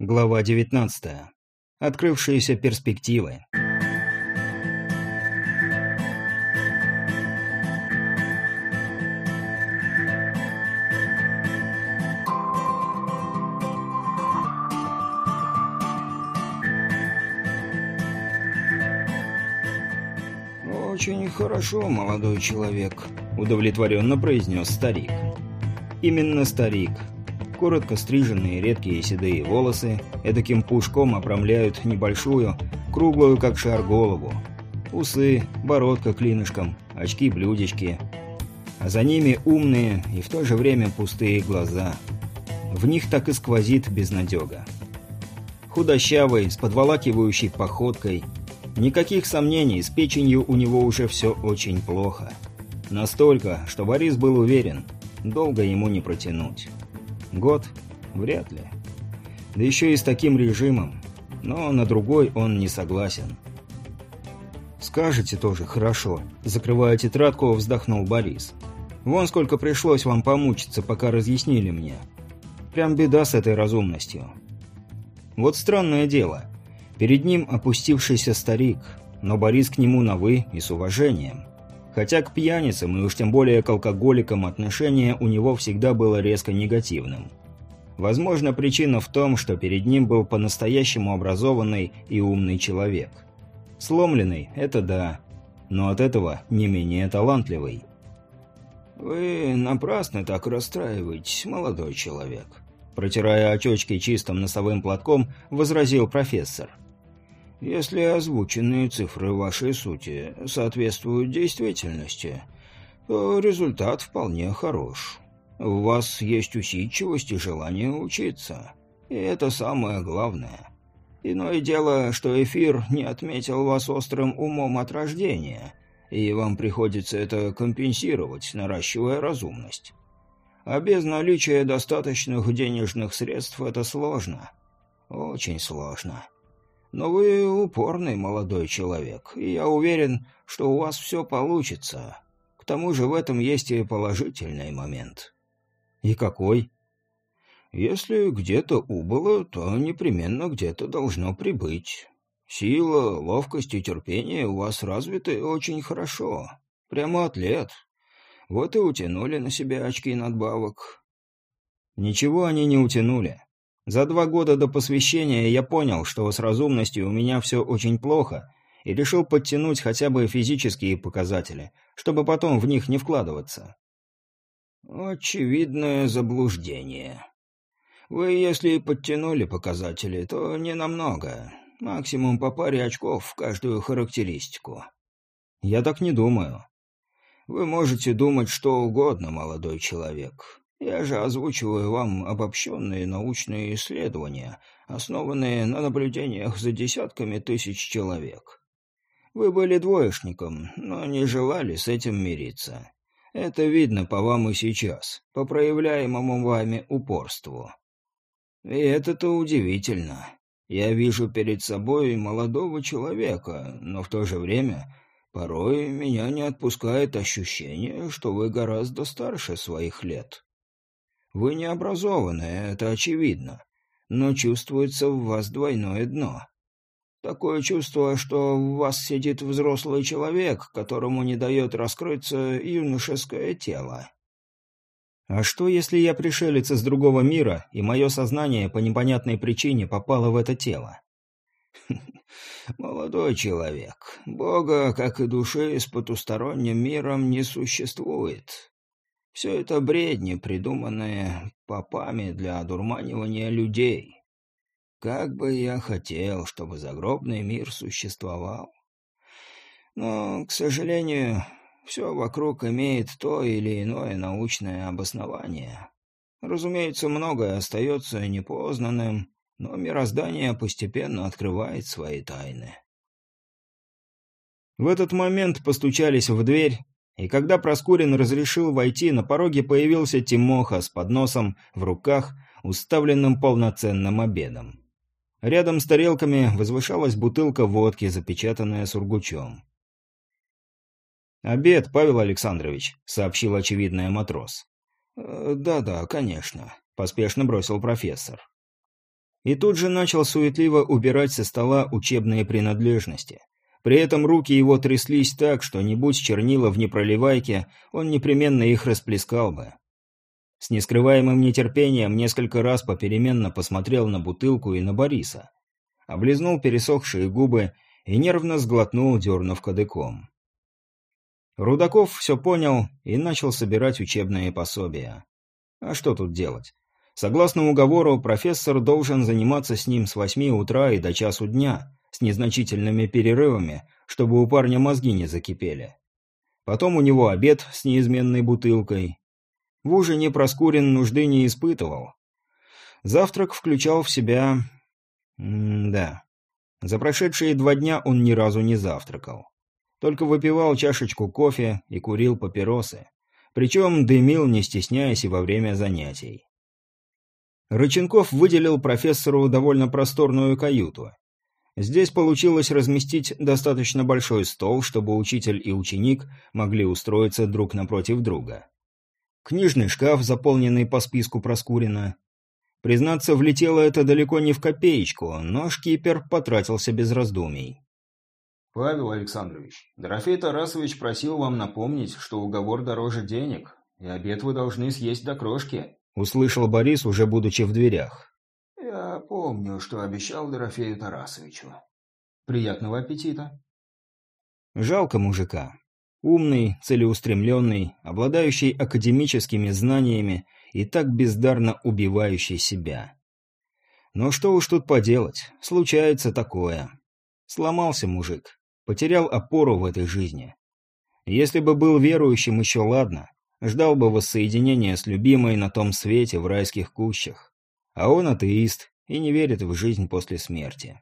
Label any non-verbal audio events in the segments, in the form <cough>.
Глава 19. Открывшиеся перспективы. «Очень хорошо, молодой человек», — удовлетворенно произнес старик. Именно старик, Коротко стриженные редкие седые волосы эдаким пушком обрамляют небольшую, круглую как шар голову. Усы, бородка клинышком, очки-блюдечки. А за ними умные и в то же время пустые глаза. В них так и сквозит безнадега. Худощавый, с подволакивающей походкой. Никаких сомнений, с печенью у него уже все очень плохо. Настолько, что Борис был уверен, долго ему не протянуть. Год? Вряд ли. Да еще и с таким режимом. Но на другой он не согласен. «Скажете тоже, хорошо», — закрывая тетрадку, вздохнул Борис. «Вон сколько пришлось вам помучиться, пока разъяснили мне. Прям беда с этой разумностью». Вот странное дело. Перед ним опустившийся старик, но Борис к нему на «вы» и с уважением. Хотя к пьяницам и уж тем более к алкоголикам отношение у него всегда было резко негативным. Возможно, причина в том, что перед ним был по-настоящему образованный и умный человек. Сломленный – это да, но от этого не менее талантливый. «Вы напрасно так расстраиваетесь, молодой человек», протирая очечки чистым носовым платком, возразил профессор – если озвученные цифры вашей сути соответствуют действительности, то результат вполне хорош. У вас есть усидчивость и желание учиться. И это самое главное. Иное дело, что эфир не отметил вас острым умом от рождения, и вам приходится это компенсировать, наращивая разумность. А без наличия достаточных денежных средств это сложно. Очень сложно. Но вы упорный молодой человек, и я уверен, что у вас все получится. К тому же в этом есть и положительный момент». «И какой?» «Если где-то убыло, то непременно где-то должно прибыть. Сила, ловкость и терпение у вас развиты очень хорошо. Прямо атлет. Вот и утянули на себя очки надбавок». «Ничего они не утянули. За два года до посвящения я понял, что с разумностью у меня все очень плохо, и решил подтянуть хотя бы физические показатели, чтобы потом в них не вкладываться. Очевидное заблуждение. Вы, если подтянули показатели, то не намного. Максимум по паре очков в каждую характеристику. Я так не думаю. Вы можете думать что угодно, молодой человек. Я же озвучиваю вам обобщенные научные исследования, основанные на наблюдениях за десятками тысяч человек. Вы были двоечником, но не желали с этим мириться. Это видно по вам и сейчас, по проявляемому вами упорству. И это-то удивительно. Я вижу перед собой молодого человека, но в то же время порой меня не отпускает ощущение, что вы гораздо старше своих лет. Вы не образованы, это очевидно, но чувствуется в вас двойное дно. Такое чувство, что в вас сидит взрослый человек, которому не дает раскрыться юношеское тело. А что, если я пришелец из другого мира, и мое сознание по непонятной причине попало в это тело? <laughs> Молодой человек, Бога, как и души, с потусторонним миром не существует. Все это бредни, придуманные попами для одурманивания людей. Как бы я хотел, чтобы загробный мир существовал. Но, к сожалению, все вокруг имеет то или иное научное обоснование. Разумеется, многое остается непознанным, но мироздание постепенно открывает свои тайны. В этот момент постучались в дверь, и когда Проскурин разрешил войти, на пороге появился Тимоха с подносом в руках, уставленным полноценным обедом. Рядом с тарелками возвышалась бутылка водки, запечатанная сургучом. «Обед, Павел Александрович», — сообщил очевидный матрос. «Э, «Да-да, конечно», — поспешно бросил профессор. и тут же начал суетливо убирать со стола учебные принадлежности. При этом руки его тряслись так, что не будь чернила в непроливайке, он непременно их расплескал бы. С нескрываемым нетерпением несколько раз попеременно посмотрел на бутылку и на Бориса. Облизнул пересохшие губы и нервно сглотнул, дернув кадыком. Рудаков все понял и начал собирать учебные пособия. А что тут делать? Согласно уговору, профессор должен заниматься с ним с восьми утра и до часу дня, с незначительными перерывами, чтобы у парня мозги не закипели. Потом у него обед с неизменной бутылкой. В ужине Проскурин нужды не испытывал. Завтрак включал в себя... М да. За прошедшие два дня он ни разу не завтракал. Только выпивал чашечку кофе и курил папиросы. Причем дымил, не стесняясь и во время занятий. Рыченков выделил профессору довольно просторную каюту. Здесь получилось разместить достаточно большой стол, чтобы учитель и ученик могли устроиться друг напротив друга. Книжный шкаф, заполненный по списку Проскурина. Признаться, влетело это далеко не в копеечку, но шкипер потратился без раздумий. «Павел Александрович, Дорофей Тарасович просил вам напомнить, что уговор дороже денег, и обед вы должны съесть до крошки», — услышал Борис, уже будучи в дверях. «Я помню, что обещал Дорофею Тарасовичу. Приятного аппетита». Жалко мужика. Умный, целеустремленный, обладающий академическими знаниями и так бездарно убивающий себя. Но что уж тут поделать, случается такое. Сломался мужик. Потерял опору в этой жизни. Если бы был верующим, еще ладно. Ждал бы воссоединения с любимой на том свете в райских кущах. А он атеист и не верит в жизнь после смерти.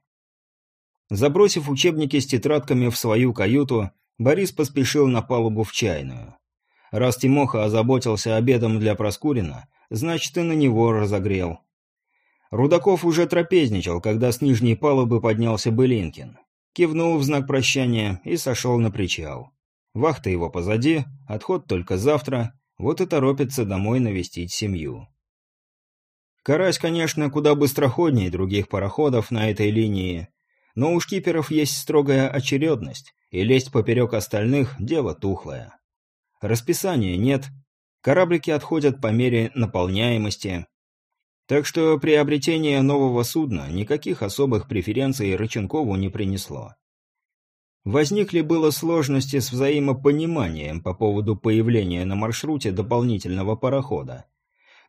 Забросив учебники с тетрадками в свою каюту, Борис поспешил на палубу в чайную. Раз Тимоха озаботился обедом для Проскурина, значит и на него разогрел. Рудаков уже трапезничал, когда с нижней палубы поднялся Былинкин кивнул в знак прощания и сошел на причал. Вахта его позади, отход только завтра, вот и торопится домой навестить семью. Карась, конечно, куда быстроходнее других пароходов на этой линии, но у шкиперов есть строгая очередность, и лезть поперек остальных – дело тухлое. Расписания нет, кораблики отходят по мере наполняемости, так что приобретение нового судна никаких особых преференций Рыченкову не принесло. Возникли было сложности с взаимопониманием по поводу появления на маршруте дополнительного парохода.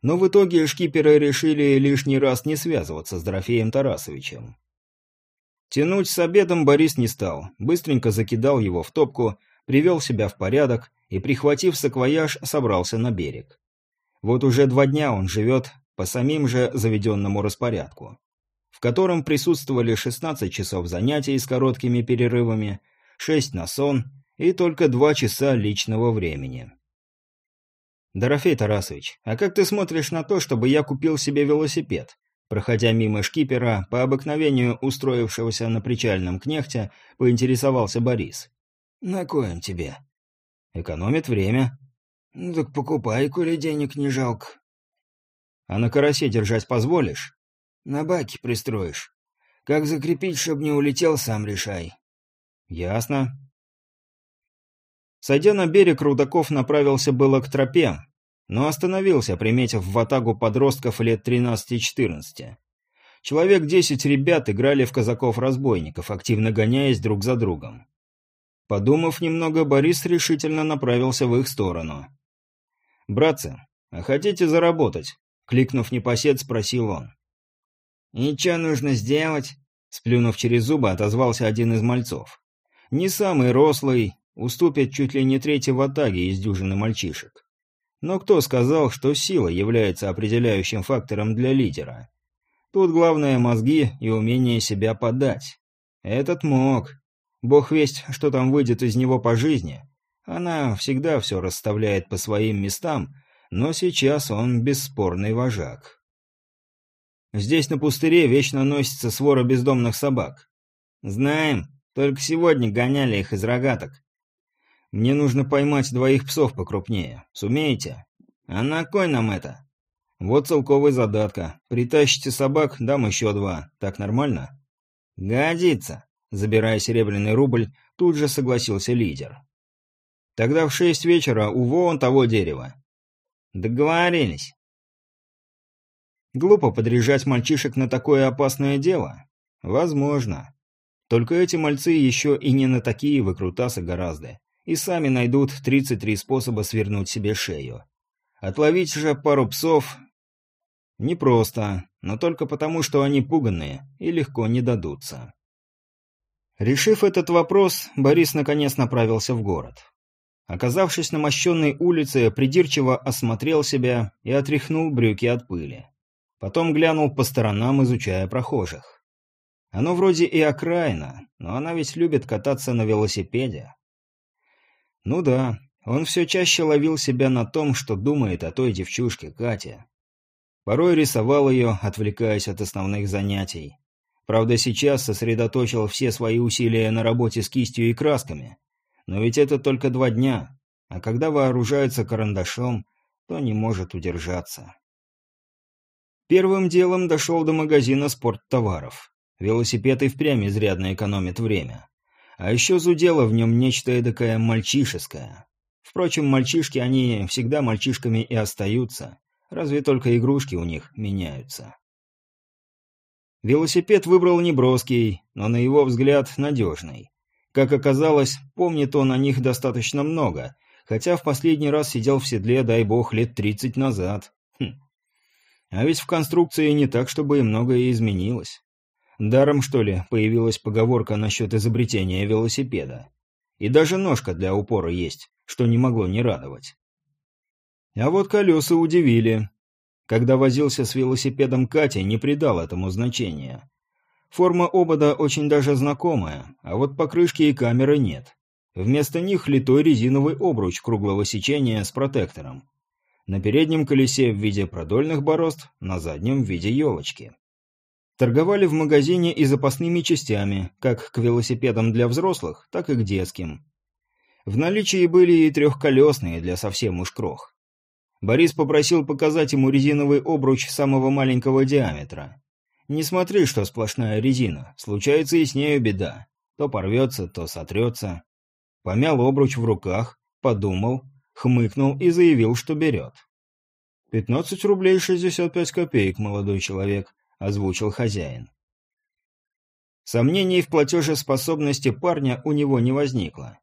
Но в итоге шкиперы решили лишний раз не связываться с Дорофеем Тарасовичем. Тянуть с обедом Борис не стал, быстренько закидал его в топку, привел себя в порядок и, прихватив саквояж, собрался на берег. Вот уже два дня он живет по самим же заведенному распорядку, в котором присутствовали 16 часов занятий с короткими перерывами, 6 на сон и только 2 часа личного времени. «Дорофей Тарасович, а как ты смотришь на то, чтобы я купил себе велосипед?» Проходя мимо шкипера, по обыкновению устроившегося на причальном кнехте, поинтересовался Борис. «На коем тебе?» «Экономит время». «Ну так покупай, коли денег не жалко. А на карасе держать позволишь? На баке пристроишь. Как закрепить, чтоб не улетел, сам решай. Ясно. Сойдя на берег, Рудаков направился было к тропе, но остановился, приметив в атагу подростков лет 13-14. Человек десять ребят играли в казаков-разбойников, активно гоняясь друг за другом. Подумав немного, Борис решительно направился в их сторону. «Братцы, а хотите заработать? Кликнув непосед, спросил он. «И нужно сделать?» Сплюнув через зубы, отозвался один из мальцов. Не самый рослый, уступит чуть ли не третий в атаге из дюжины мальчишек. Но кто сказал, что сила является определяющим фактором для лидера? Тут главное мозги и умение себя подать. Этот мог. Бог весть, что там выйдет из него по жизни. Она всегда все расставляет по своим местам, но сейчас он бесспорный вожак. Здесь на пустыре вечно носится свора бездомных собак. Знаем, только сегодня гоняли их из рогаток. Мне нужно поймать двоих псов покрупнее. Сумеете? А на кой нам это? Вот целковый задатка. Притащите собак, дам еще два. Так нормально? Годится. Забирая серебряный рубль, тут же согласился лидер. Тогда в шесть вечера у вон того дерева. Договорились. Глупо подряжать мальчишек на такое опасное дело? Возможно. Только эти мальцы еще и не на такие выкрутасы гораздо. И сами найдут 33 способа свернуть себе шею. Отловить же пару псов непросто, но только потому, что они пуганные и легко не дадутся. Решив этот вопрос, Борис наконец направился в город. Оказавшись на мощенной улице, придирчиво осмотрел себя и отряхнул брюки от пыли. Потом глянул по сторонам, изучая прохожих. Оно вроде и окраина, но она ведь любит кататься на велосипеде. Ну да, он все чаще ловил себя на том, что думает о той девчушке Кате. Порой рисовал ее, отвлекаясь от основных занятий. Правда, сейчас сосредоточил все свои усилия на работе с кистью и красками. Но ведь это только два дня, а когда вооружается карандашом, то не может удержаться. Первым делом дошел до магазина спорттоваров. Велосипед и впрямь изрядно экономит время. А еще зудело в нем нечто эдакое мальчишеское. Впрочем, мальчишки, они всегда мальчишками и остаются. Разве только игрушки у них меняются. Велосипед выбрал неброский, но на его взгляд надежный. Как оказалось, помнит он о них достаточно много, хотя в последний раз сидел в седле, дай бог, лет тридцать назад. Хм. А ведь в конструкции не так, чтобы и многое изменилось. Даром, что ли, появилась поговорка насчет изобретения велосипеда. И даже ножка для упора есть, что не могло не радовать. А вот колеса удивили. Когда возился с велосипедом Катя, не придал этому значения. Форма обода очень даже знакомая, а вот покрышки и камеры нет. Вместо них литой резиновый обруч круглого сечения с протектором. На переднем колесе в виде продольных борозд, на заднем в виде елочки. Торговали в магазине и запасными частями, как к велосипедам для взрослых, так и к детским. В наличии были и трехколесные для совсем уж крох. Борис попросил показать ему резиновый обруч самого маленького диаметра. Не смотри, что сплошная резина, случается и с нею беда. То порвется, то сотрется. Помял обруч в руках, подумал, хмыкнул и заявил, что берет. «Пятнадцать рублей шестьдесят пять копеек, молодой человек», — озвучил хозяин. Сомнений в платежеспособности парня у него не возникло.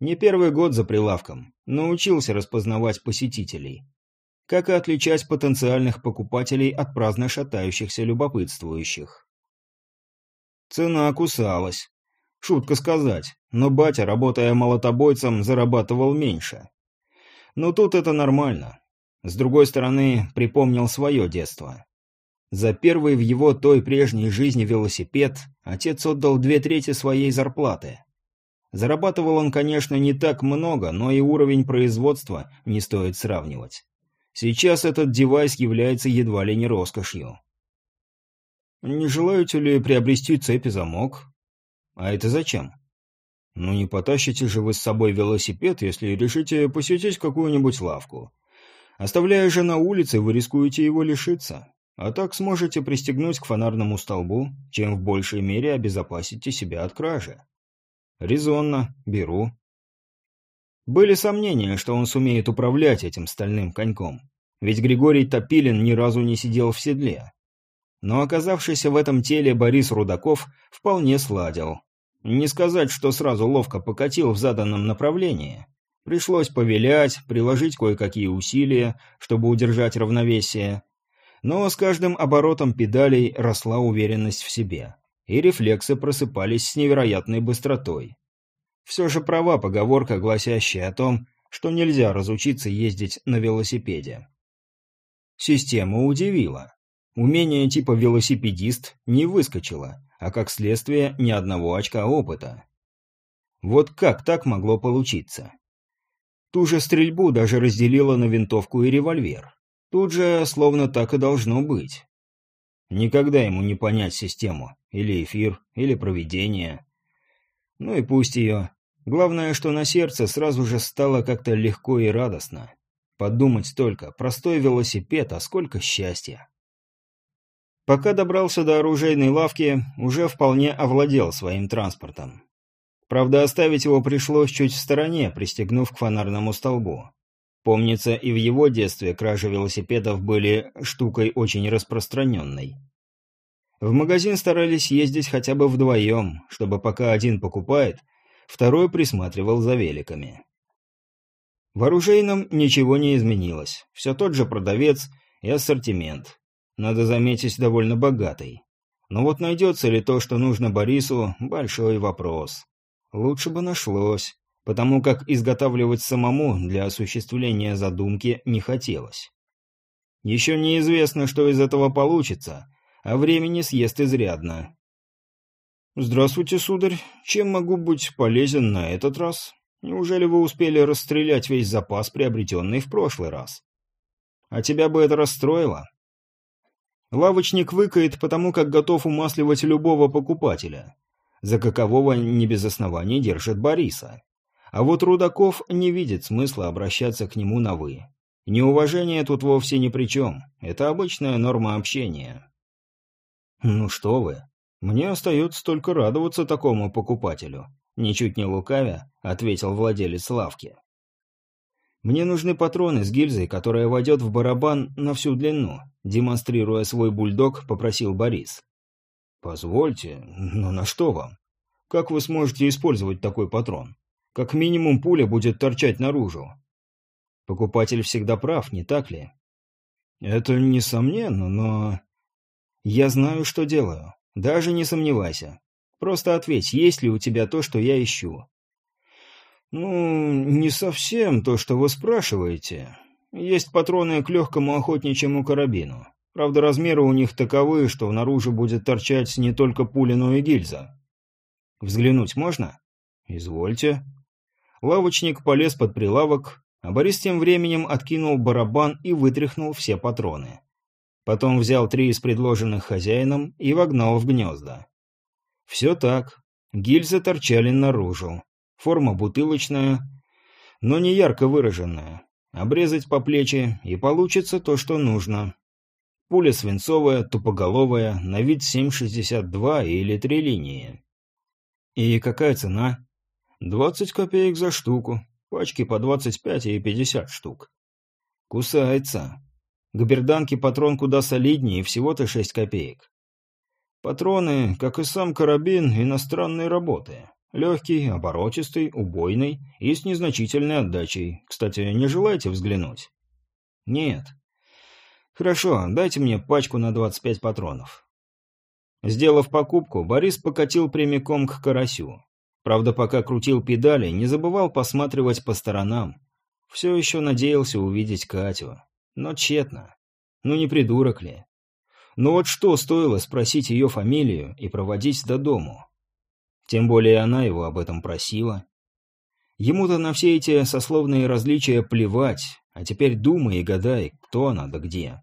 Не первый год за прилавком, научился распознавать посетителей. Как и отличать потенциальных покупателей от праздно шатающихся любопытствующих. Цена кусалась. Шутка сказать, но батя, работая молотобойцем, зарабатывал меньше. Но тут это нормально. С другой стороны, припомнил свое детство. За первый в его той прежней жизни велосипед отец отдал две трети своей зарплаты. Зарабатывал он, конечно, не так много, но и уровень производства не стоит сравнивать. Сейчас этот девайс является едва ли не роскошью. Не желаете ли приобрести цепь и замок? А это зачем? Ну не потащите же вы с собой велосипед, если решите посетить какую-нибудь лавку. Оставляя же на улице, вы рискуете его лишиться. А так сможете пристегнуть к фонарному столбу, чем в большей мере обезопасите себя от кражи. Резонно, беру. Были сомнения, что он сумеет управлять этим стальным коньком, ведь Григорий Топилин ни разу не сидел в седле. Но оказавшийся в этом теле Борис Рудаков вполне сладил. Не сказать, что сразу ловко покатил в заданном направлении. Пришлось повелять, приложить кое-какие усилия, чтобы удержать равновесие, но с каждым оборотом педалей росла уверенность в себе, и рефлексы просыпались с невероятной быстротой. Все же права поговорка, гласящая о том, что нельзя разучиться ездить на велосипеде. Система удивила. Умение типа велосипедист не выскочило, а как следствие ни одного очка опыта. Вот как так могло получиться? Ту же стрельбу даже разделила на винтовку и револьвер. Тут же словно так и должно быть. Никогда ему не понять систему. Или эфир, или проведение. Ну и пусть ее. Главное, что на сердце сразу же стало как-то легко и радостно. Подумать только, простой велосипед, а сколько счастья. Пока добрался до оружейной лавки, уже вполне овладел своим транспортом. Правда, оставить его пришлось чуть в стороне, пристегнув к фонарному столбу. Помнится, и в его детстве кражи велосипедов были штукой очень распространенной. В магазин старались ездить хотя бы вдвоем, чтобы пока один покупает, второй присматривал за великами. В оружейном ничего не изменилось. Все тот же продавец и ассортимент. Надо заметить, довольно богатый. Но вот найдется ли то, что нужно Борису, большой вопрос. Лучше бы нашлось, потому как изготавливать самому для осуществления задумки не хотелось. Еще неизвестно, что из этого получится, а времени съест изрядно. «Здравствуйте, сударь. Чем могу быть полезен на этот раз?» Неужели вы успели расстрелять весь запас, приобретенный в прошлый раз? А тебя бы это расстроило? Лавочник выкает, потому как готов умасливать любого покупателя, за какового не без оснований держит Бориса. А вот Рудаков не видит смысла обращаться к нему на «вы». Неуважение тут вовсе ни при чем. Это обычная норма общения. Ну что вы, мне остается только радоваться такому покупателю. Ничуть не лукавя, ответил владелец лавки. «Мне нужны патроны с гильзой, которая войдет в барабан на всю длину», демонстрируя свой бульдог, попросил Борис. «Позвольте, но на что вам? Как вы сможете использовать такой патрон? Как минимум пуля будет торчать наружу». Покупатель всегда прав, не так ли? «Это несомненно, но...» «Я знаю, что делаю. Даже не сомневайся. Просто ответь, есть ли у тебя то, что я ищу?» «Ну, не совсем то, что вы спрашиваете. Есть патроны к легкому охотничьему карабину. Правда, размеры у них таковы, что наружу будет торчать не только пуля, но и гильза. Взглянуть можно? Извольте». Лавочник полез под прилавок, а Борис тем временем откинул барабан и вытряхнул все патроны. Потом взял три из предложенных хозяином и вогнал в гнезда. Все так. Гильзы торчали наружу. Форма бутылочная, но не ярко выраженная. Обрезать по плечи, и получится то, что нужно. Пуля свинцовая, тупоголовая, на вид 7,62 или три линии. И какая цена? 20 копеек за штуку. Пачки по 25 и 50 штук. Кусается. К берданке патрон куда солиднее, всего-то 6 копеек. Патроны, как и сам карабин, иностранной работы. Легкий, оборотистый, убойный и с незначительной отдачей. Кстати, не желаете взглянуть? Нет. Хорошо, дайте мне пачку на 25 патронов. Сделав покупку, Борис покатил прямиком к карасю. Правда, пока крутил педали, не забывал посматривать по сторонам. Все еще надеялся увидеть Катю. Но тщетно. Ну не придурок ли? Но вот что стоило спросить ее фамилию и проводить до дому? Тем более она его об этом просила. Ему-то на все эти сословные различия плевать, а теперь думай и гадай, кто она да где.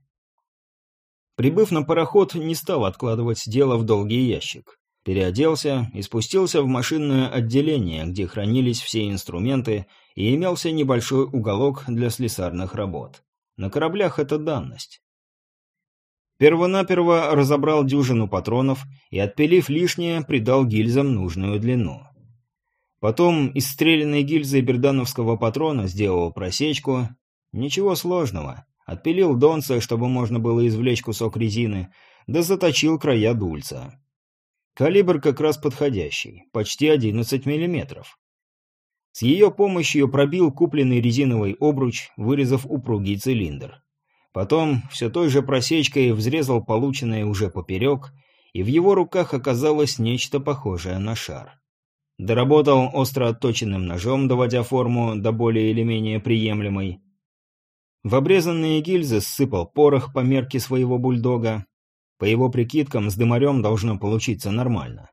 Прибыв на пароход, не стал откладывать дело в долгий ящик. Переоделся и спустился в машинное отделение, где хранились все инструменты и имелся небольшой уголок для слесарных работ. На кораблях это данность. Первонаперво разобрал дюжину патронов и, отпилив лишнее, придал гильзам нужную длину. Потом из стрелянной гильзы бердановского патрона сделал просечку. Ничего сложного. Отпилил донца, чтобы можно было извлечь кусок резины, да заточил края дульца. Калибр как раз подходящий, почти 11 миллиметров. С ее помощью пробил купленный резиновый обруч, вырезав упругий цилиндр. Потом все той же просечкой взрезал полученное уже поперек, и в его руках оказалось нечто похожее на шар. Доработал остро отточенным ножом, доводя форму до более или менее приемлемой. В обрезанные гильзы ссыпал порох по мерке своего бульдога. По его прикидкам, с дымарем должно получиться нормально.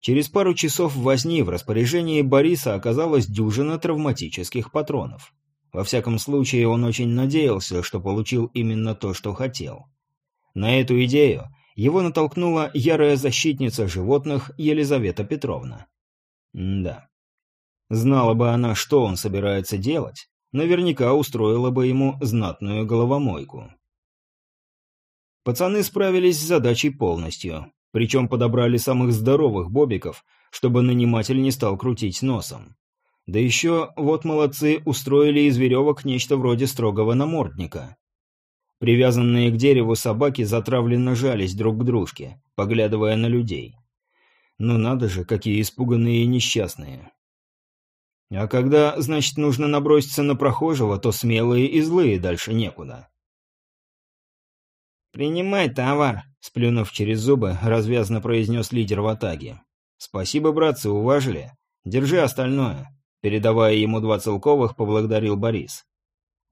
Через пару часов возни в распоряжении Бориса оказалась дюжина травматических патронов. Во всяком случае, он очень надеялся, что получил именно то, что хотел. На эту идею его натолкнула ярая защитница животных Елизавета Петровна. Да. Знала бы она, что он собирается делать, наверняка устроила бы ему знатную головомойку. Пацаны справились с задачей полностью, причем подобрали самых здоровых бобиков, чтобы наниматель не стал крутить носом. Да еще, вот молодцы, устроили из веревок нечто вроде строгого намордника. Привязанные к дереву собаки затравленно жались друг к дружке, поглядывая на людей. Ну надо же, какие испуганные и несчастные. А когда, значит, нужно наброситься на прохожего, то смелые и злые дальше некуда. «Принимай товар», — сплюнув через зубы, развязно произнес лидер в атаге. «Спасибо, братцы, уважили. Держи остальное». Передавая ему два целковых, поблагодарил Борис.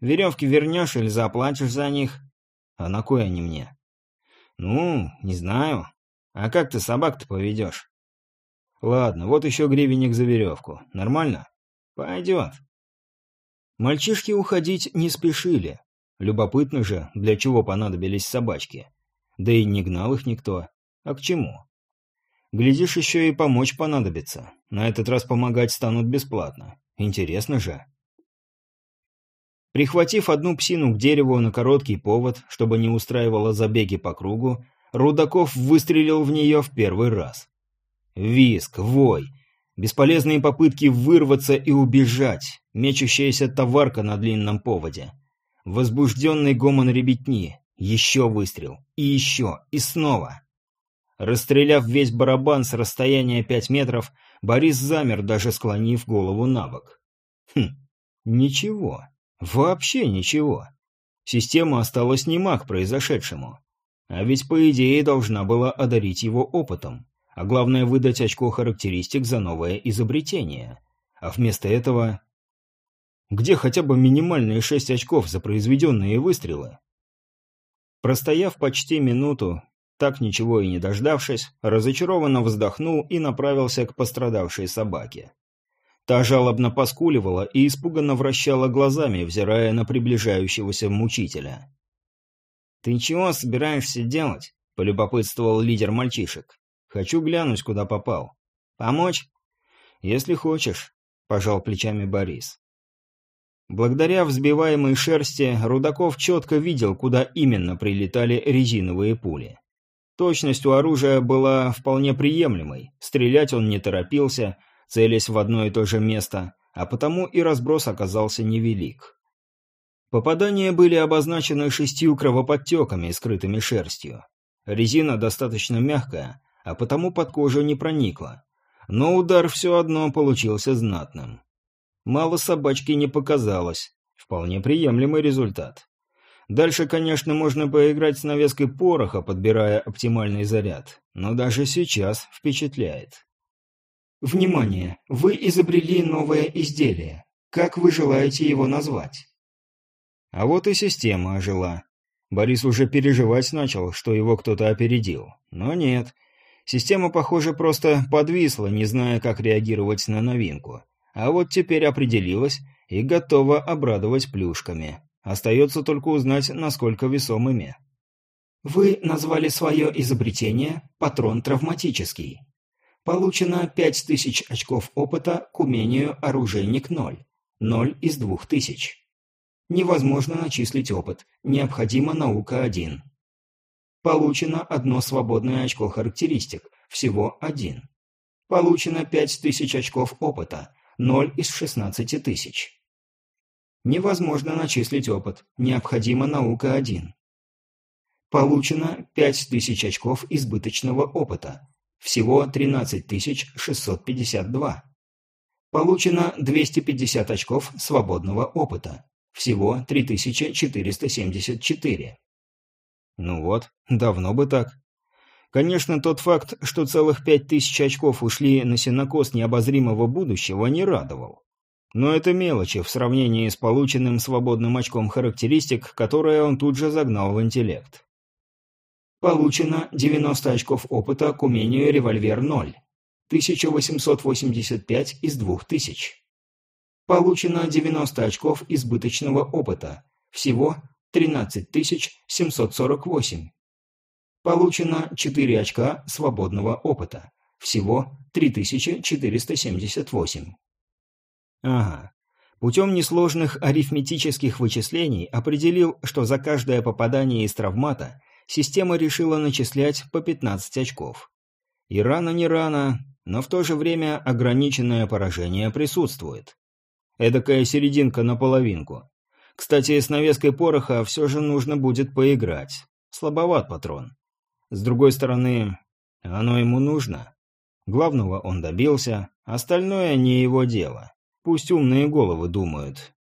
«Веревки вернешь или заплатишь за них?» «А на кой они мне?» «Ну, не знаю. А как ты собак-то поведешь?» «Ладно, вот еще гривенник за веревку. Нормально?» «Пойдет». Мальчишки уходить не спешили. Любопытно же, для чего понадобились собачки. Да и не гнал их никто. А к чему? Глядишь, еще и помочь понадобится. На этот раз помогать станут бесплатно. Интересно же. Прихватив одну псину к дереву на короткий повод, чтобы не устраивала забеги по кругу, Рудаков выстрелил в нее в первый раз. Виск, вой, бесполезные попытки вырваться и убежать, мечущаяся товарка на длинном поводе. Возбужденный гомон ребятни, еще выстрел, и еще, и снова. Расстреляв весь барабан с расстояния пять метров, Борис замер, даже склонив голову на бок. Хм, ничего. Вообще ничего. Система осталась нема к произошедшему. А ведь, по идее, должна была одарить его опытом. А главное, выдать очко характеристик за новое изобретение. А вместо этого... Где хотя бы минимальные шесть очков за произведенные выстрелы? Простояв почти минуту, так ничего и не дождавшись, разочарованно вздохнул и направился к пострадавшей собаке. Та жалобно поскуливала и испуганно вращала глазами, взирая на приближающегося мучителя. «Ты чего собираешься делать?» — полюбопытствовал лидер мальчишек. «Хочу глянуть, куда попал. Помочь?» «Если хочешь», — пожал плечами Борис. Благодаря взбиваемой шерсти Рудаков четко видел, куда именно прилетали резиновые пули. Точность у оружия была вполне приемлемой, стрелять он не торопился — целясь в одно и то же место, а потому и разброс оказался невелик. Попадания были обозначены шестью кровоподтеками, скрытыми шерстью. Резина достаточно мягкая, а потому под кожу не проникла. Но удар все одно получился знатным. Мало собачки не показалось. Вполне приемлемый результат. Дальше, конечно, можно поиграть с навеской пороха, подбирая оптимальный заряд. Но даже сейчас впечатляет. Внимание! Вы изобрели новое изделие. Как вы желаете его назвать? А вот и система ожила. Борис уже переживать начал, что его кто-то опередил. Но нет. Система, похоже, просто подвисла, не зная, как реагировать на новинку. А вот теперь определилась и готова обрадовать плюшками. Остается только узнать, насколько весомыми. Вы назвали свое изобретение «патрон травматический». Получено 5000 очков опыта к умению «Оружейник 0». 0 из 2000. Невозможно начислить опыт. Необходима наука 1. Получено одно свободное очко характеристик. Всего один. Получено 5000 очков опыта. 0 из 16 тысяч. Невозможно начислить опыт. Необходима наука 1. Получено 5000 очков избыточного опыта. Всего 13652. Получено 250 очков свободного опыта. Всего 3474. Ну вот, давно бы так. Конечно, тот факт, что целых 5000 очков ушли на сенокос необозримого будущего, не радовал. Но это мелочи в сравнении с полученным свободным очком характеристик, которое он тут же загнал в интеллект. Получено 90 очков опыта к умению револьвер 0. 1885 из 2000. Получено 90 очков избыточного опыта. Всего 13748. Получено 4 очка свободного опыта. Всего 3478. Ага. Путем несложных арифметических вычислений определил, что за каждое попадание из травмата система решила начислять по 15 очков. И рано не рано, но в то же время ограниченное поражение присутствует. Эдакая серединка на половинку. Кстати, с навеской пороха все же нужно будет поиграть. Слабоват патрон. С другой стороны, оно ему нужно. Главного он добился, остальное не его дело. Пусть умные головы думают.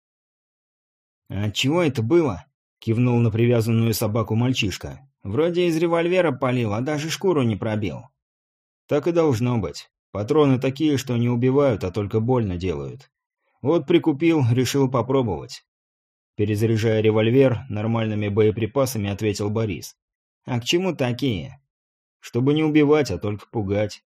«А чего это было?» — кивнул на привязанную собаку мальчишка. «Вроде из револьвера палил, а даже шкуру не пробил». «Так и должно быть. Патроны такие, что не убивают, а только больно делают. Вот прикупил, решил попробовать». Перезаряжая револьвер, нормальными боеприпасами ответил Борис. «А к чему такие?» «Чтобы не убивать, а только пугать».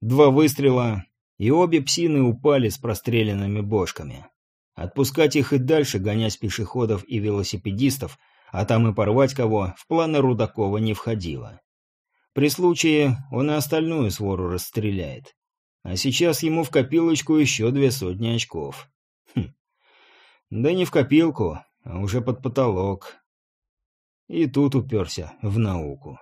Два выстрела, и обе псины упали с простреленными бошками. Отпускать их и дальше, гонять пешеходов и велосипедистов, а там и порвать кого, в планы Рудакова не входило. При случае он и остальную свору расстреляет. А сейчас ему в копилочку еще две сотни очков. Хм. Да не в копилку, а уже под потолок. И тут уперся в науку.